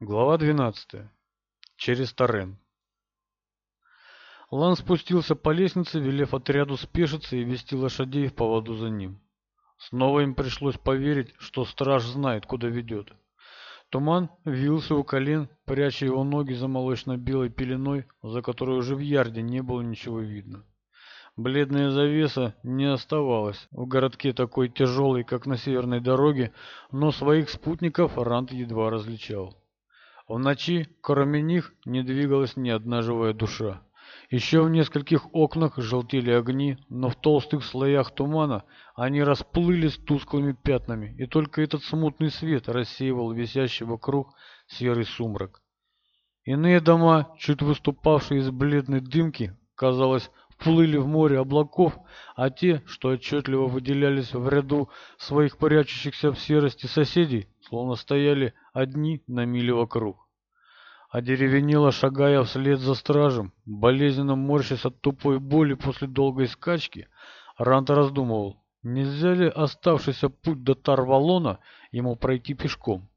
Глава 12. Через Торрен. Лан спустился по лестнице, велев отряду спешиться и вести лошадей в поводу за ним. Снова им пришлось поверить, что страж знает, куда ведет. Туман вился у колен, пряча его ноги за молочно-белой пеленой, за которой уже в ярде не было ничего видно. Бледная завеса не оставалась в городке такой тяжелой, как на северной дороге, но своих спутников Рант едва различал. В ночи, кроме них, не двигалась ни одна живая душа. Еще в нескольких окнах желтели огни, но в толстых слоях тумана они расплылись тусклыми пятнами, и только этот смутный свет рассеивал висящий вокруг серый сумрак. Иные дома, чуть выступавшие из бледной дымки, казалось, плыли в море облаков, а те, что отчетливо выделялись в ряду своих прячущихся в серости соседей, словно стояли одни на миле вокруг. Одеревенела, шагая вслед за стражем, болезненно морщась от тупой боли после долгой скачки, Рант раздумывал, нельзя ли оставшийся путь до Тарвалона ему пройти пешком.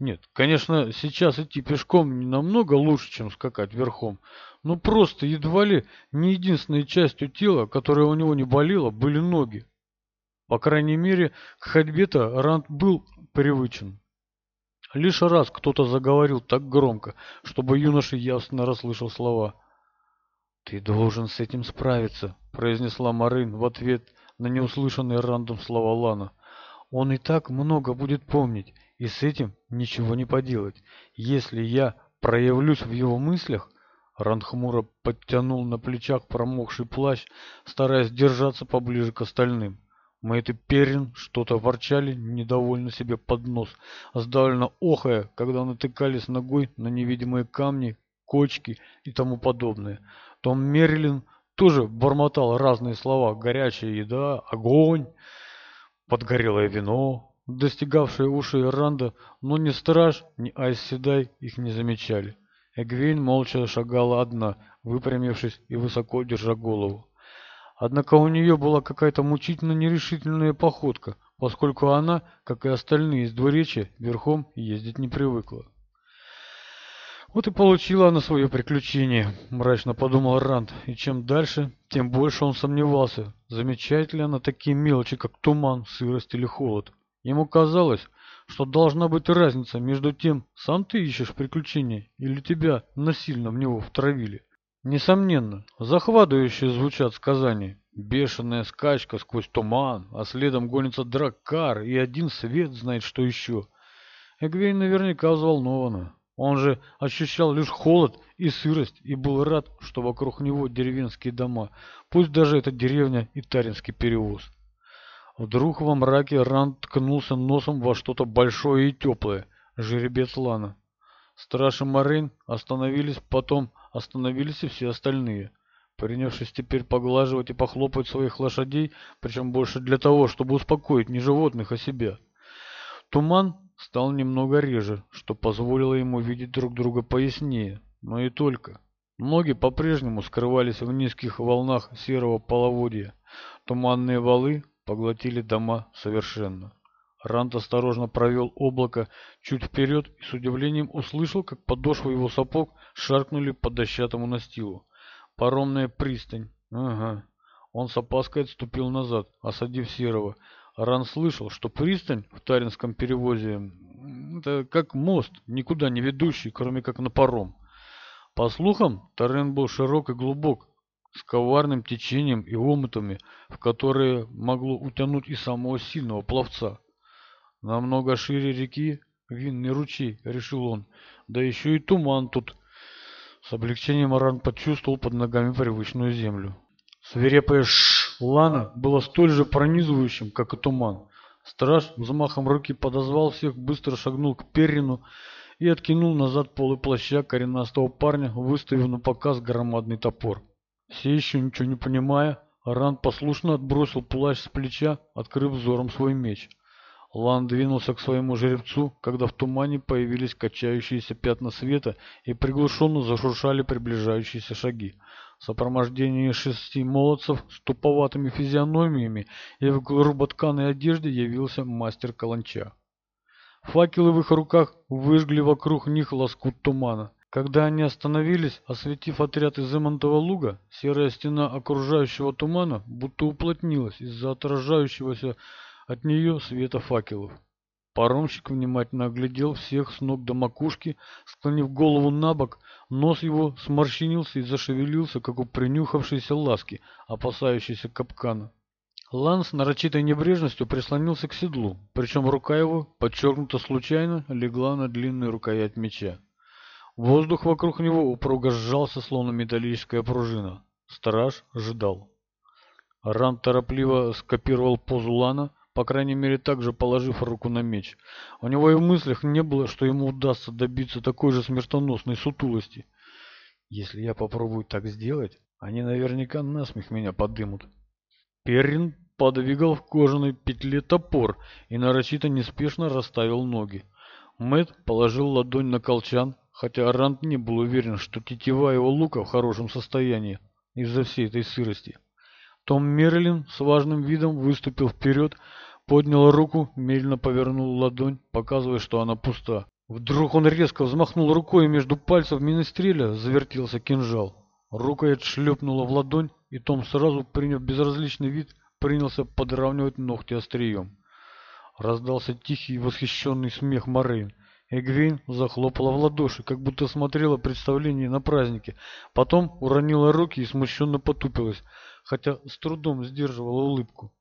Нет, конечно, сейчас идти пешком намного лучше, чем скакать верхом, но просто едва ли не единственной частью тела, которая у него не болела, были ноги. По крайней мере, к ходьбе-то Ранд был привычен. Лишь раз кто-то заговорил так громко, чтобы юноша ясно расслышал слова. «Ты должен с этим справиться», — произнесла Марин в ответ на неуслышанные рандом слова Лана. «Он и так много будет помнить, и с этим ничего не поделать. Если я проявлюсь в его мыслях, Ран хмуро подтянул на плечах промокший плащ, стараясь держаться поближе к остальным. Мэйд и Перин что-то ворчали, недовольно себе под нос, сдавленно охая, когда натыкались ногой на невидимые камни, кочки и тому подобное. Том Мерлин тоже бормотал разные слова «горячая еда», «огонь», «подгорелое вино», достигавшие уши Ранда, но ни страж, ни Айс Седай их не замечали. Эгвейн молча шагала одна, выпрямившись и высоко держа голову. Однако у нее была какая-то мучительно нерешительная походка, поскольку она, как и остальные из двуречья, верхом ездить не привыкла. «Вот и получила она свое приключение», — мрачно подумал Ранд, и чем дальше, тем больше он сомневался, замечает ли она такие мелочи, как туман, сырость или холод. Ему казалось, что должна быть разница между тем, сам ты ищешь приключения или тебя насильно в него втравили. Несомненно, захватывающе звучат сказания. Бешеная скачка сквозь туман, а следом гонится драккар, и один свет знает, что еще. Эгвейн наверняка взволнована. Он же ощущал лишь холод и сырость и был рад, что вокруг него деревенские дома, пусть даже это деревня и Таринский перевоз. Вдруг во мраке Ран ткнулся носом во что-то большое и теплое. Жеребец Лана. Страши и остановились, потом остановились и все остальные, принявшись теперь поглаживать и похлопать своих лошадей, причем больше для того, чтобы успокоить не животных, а себя. Туман стал немного реже, что позволило ему видеть друг друга пояснее, но и только. Ноги по-прежнему скрывались в низких волнах серого половодья. Туманные валы поглотили дома совершенно. Рант осторожно провел облако чуть вперед и с удивлением услышал, как подошвы его сапог шаркнули по дощатому настилу. Паромная пристань. Ага. Он с опаской отступил назад, осадив Серого. Ран слышал, что пристань в Таринском перевозе – это как мост, никуда не ведущий, кроме как на паром. По слухам, Тарен был широк и глубок, с коварным течением и омутами, в которые могло утянуть и самого сильного пловца. Намного шире реки винный ручей, решил он, да еще и туман тут. С облегчением Аран почувствовал под ногами привычную землю. Свирепое ш-лана было столь же пронизывающим, как и туман. Страж взмахом руки подозвал всех, быстро шагнул к Перину и откинул назад полы плаща коренастого парня, выставив на показ громадный топор все еще ничего не понимая, Ранд послушно отбросил плащ с плеча, открыв взором свой меч. Лан двинулся к своему жеребцу, когда в тумане появились качающиеся пятна света и приглушенно зашуршали приближающиеся шаги. В сопровождении шести молодцев с туповатыми физиономиями и в груботканной одежде явился мастер каланча. Факелы в их руках выжгли вокруг них лоскут тумана. Когда они остановились, осветив отряд из Эмонтова луга, серая стена окружающего тумана будто уплотнилась из-за отражающегося от нее света факелов. Паромщик внимательно оглядел всех с ног до макушки, склонив голову на бок, нос его сморщинился и зашевелился, как у принюхавшейся ласки, опасающейся капкана. Ланс нарочитой небрежностью прислонился к седлу, причем рука его, подчеркнуто случайно, легла на длинную рукоять меча. Воздух вокруг него упруго сжался, словно металлическая пружина. Страж ждал. Ран торопливо скопировал позу Лана, по крайней мере так же положив руку на меч. У него и в мыслях не было, что ему удастся добиться такой же смертоносной сутулости. Если я попробую так сделать, они наверняка насмех меня подымут. Перрин подвигал в кожаной петле топор и нарочито неспешно расставил ноги. Мэт положил ладонь на колчан, хотя Арант не был уверен, что тетива его лука в хорошем состоянии из-за всей этой сырости. Том Мерлин с важным видом выступил вперед, поднял руку, медленно повернул ладонь, показывая, что она пуста. Вдруг он резко взмахнул рукой, и между пальцев Министреля завертелся кинжал. Рука отшлепнула в ладонь, и Том сразу, приняв безразличный вид, принялся подравнивать ногти острием. Раздался тихий восхищенный смех Морейн. Эгвин захлопала в ладоши, как будто смотрела представление на празднике. Потом уронила руки и смущенно потупилась, хотя с трудом сдерживала улыбку.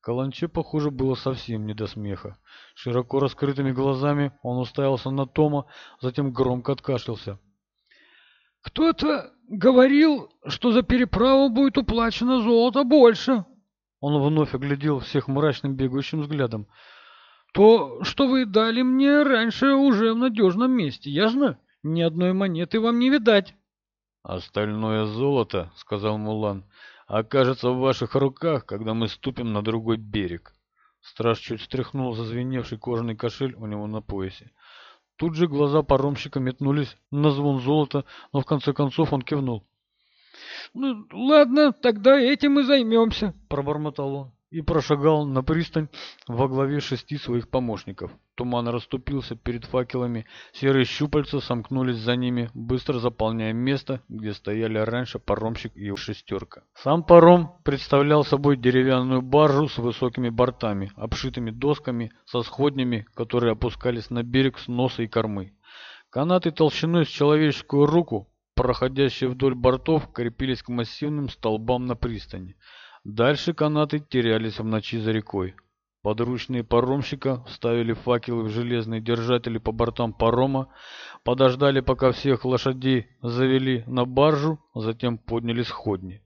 Каланче, похоже, было совсем не до смеха. Широко раскрытыми глазами он уставился на Тома, затем громко откашлялся. «Кто-то говорил, что за переправу будет уплачено золото больше!» Он вновь оглядел всех мрачным бегающим взглядом. То, что вы дали мне раньше, уже в надежном месте, ясно? Ни одной монеты вам не видать. Остальное золото, сказал Мулан, окажется в ваших руках, когда мы ступим на другой берег. Страж чуть встряхнул зазвеневший кожаный кошель у него на поясе. Тут же глаза паромщика метнулись на звон золота, но в конце концов он кивнул. «Ну, ладно, тогда этим и займемся», — пробормотал он и прошагал на пристань во главе шести своих помощников. Туман расступился перед факелами, серые щупальца сомкнулись за ними, быстро заполняя место, где стояли раньше паромщик и его шестерка. Сам паром представлял собой деревянную баржу с высокими бортами, обшитыми досками, со сходнями, которые опускались на берег с носа и кормы. Канаты толщиной с человеческую руку, проходящие вдоль бортов, крепились к массивным столбам на пристани. Дальше канаты терялись в ночи за рекой. Подручные паромщика вставили факелы в железные держатели по бортам парома, подождали, пока всех лошадей завели на баржу, затем подняли сходни.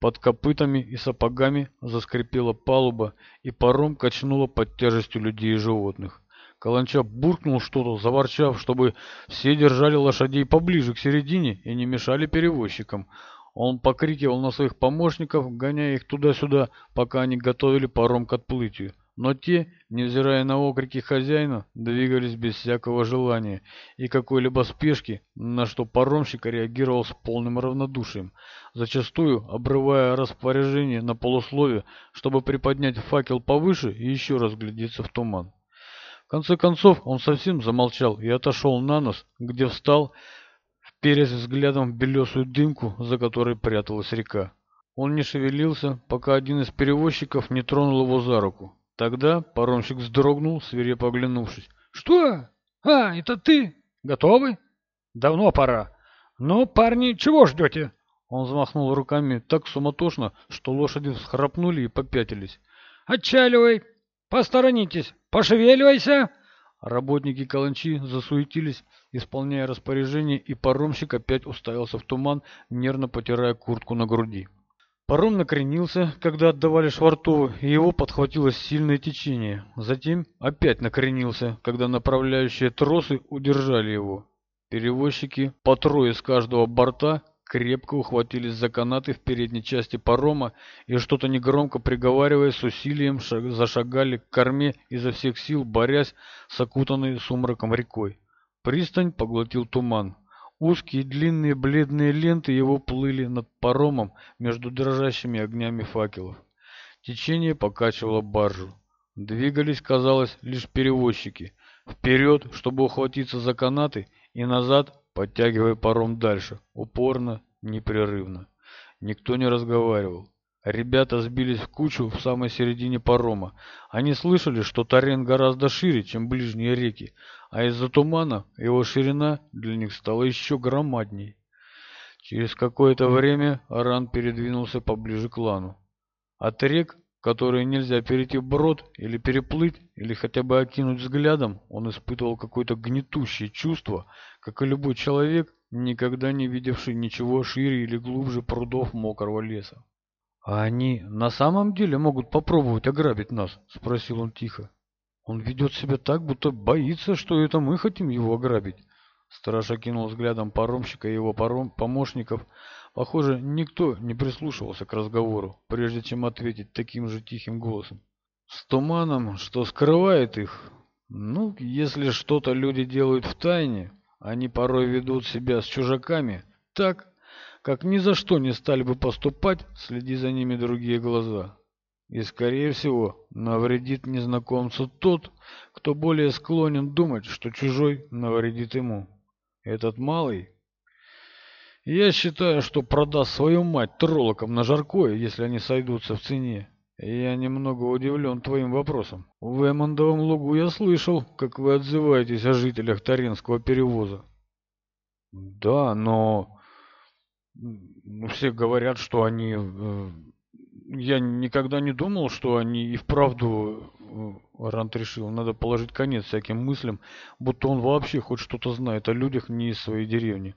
Под копытами и сапогами заскрипела палуба, и паром качнуло под тяжестью людей и животных. Каланча буркнул что-то, заворчав, чтобы все держали лошадей поближе к середине и не мешали перевозчикам. Он покрикивал на своих помощников, гоняя их туда-сюда, пока они готовили паром к отплытию. Но те, невзирая на окрики хозяина, двигались без всякого желания и какой-либо спешки, на что паромщик реагировал с полным равнодушием, зачастую обрывая распоряжение на полуслове, чтобы приподнять факел повыше и еще раз глядеться в туман. В конце концов он совсем замолчал и отошел на нос, где встал, вперясь взглядом в белесую дымку, за которой пряталась река. Он не шевелился, пока один из перевозчиков не тронул его за руку. Тогда паромщик вздрогнул, свирепо оглянувшись. «Что? А, это ты? Готовы?» «Давно пора». «Ну, парни, чего ждете?» Он взмахнул руками так суматошно, что лошади всхрапнули и попятились. «Отчаливай! Посторонитесь! Пошевеливайся!» Работники каланчи засуетились, исполняя распоряжение, и паромщик опять уставился в туман, нервно потирая куртку на груди. Паром накренился, когда отдавали швартовы, и его подхватило сильное течение. Затем опять накренился, когда направляющие тросы удержали его. Перевозчики по трое с каждого борта крепко ухватились за канаты в передней части парома и, что-то негромко приговаривая, с усилием шаг... зашагали к корме изо всех сил, борясь с окутанной сумраком рекой. Пристань поглотил туман. Узкие длинные бледные ленты его плыли над паромом между дрожащими огнями факелов. Течение покачивало баржу. Двигались, казалось, лишь перевозчики. Вперед, чтобы ухватиться за канаты, и назад, подтягивая паром дальше, упорно, непрерывно. Никто не разговаривал. Ребята сбились в кучу в самой середине парома. Они слышали, что Тарен гораздо шире, чем ближние реки, а из-за тумана его ширина для них стала еще громадней. Через какое-то время Аран передвинулся поближе к Лану. От рек которые нельзя перейти брод или переплыть, или хотя бы окинуть взглядом, он испытывал какое-то гнетущее чувство, как и любой человек, никогда не видевший ничего шире или глубже прудов мокрого леса. «А они на самом деле могут попробовать ограбить нас?» — спросил он тихо. «Он ведет себя так, будто боится, что это мы хотим его ограбить». Страж окинул взглядом паромщика и его паром помощников, Похоже, никто не прислушивался к разговору, прежде чем ответить таким же тихим голосом. С туманом, что скрывает их? Ну, если что-то люди делают в тайне, они порой ведут себя с чужаками так, как ни за что не стали бы поступать, следи за ними другие глаза. И, скорее всего, навредит незнакомцу тот, кто более склонен думать, что чужой навредит ему. Этот малый я считаю, что продаст свою мать троллокам на жаркое, если они сойдутся в цене. Я немного удивлен твоим вопросом. В Эмондовом лугу я слышал, как вы отзываетесь о жителях Таренского перевоза. Да, но... Все говорят, что они... Э, я никогда не думал, что они и вправду... Э, Рант решил, надо положить конец всяким мыслям, будто он вообще хоть что-то знает о людях не из своей деревни.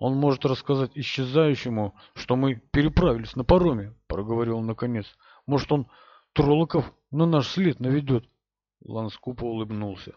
Он может рассказать исчезающему, что мы переправились на пароме, проговорил он наконец. Может, он Тролоков на наш след наведет? Ланскупа улыбнулся.